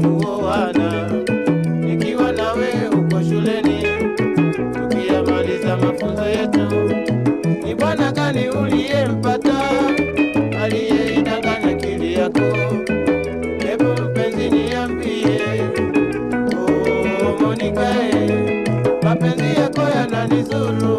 kuoana, nikiwa nawe huko shuleni, tukiyamaliza mafunzo yetu. Ni bwana gani uliyempata aliyeidanganya akili yako? Hebu mpenzi niambie, oh, Monica, eh, mapenzi yako yananizuru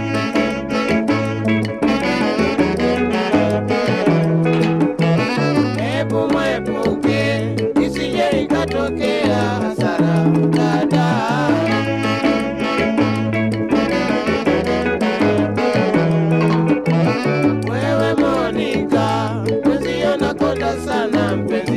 jumping.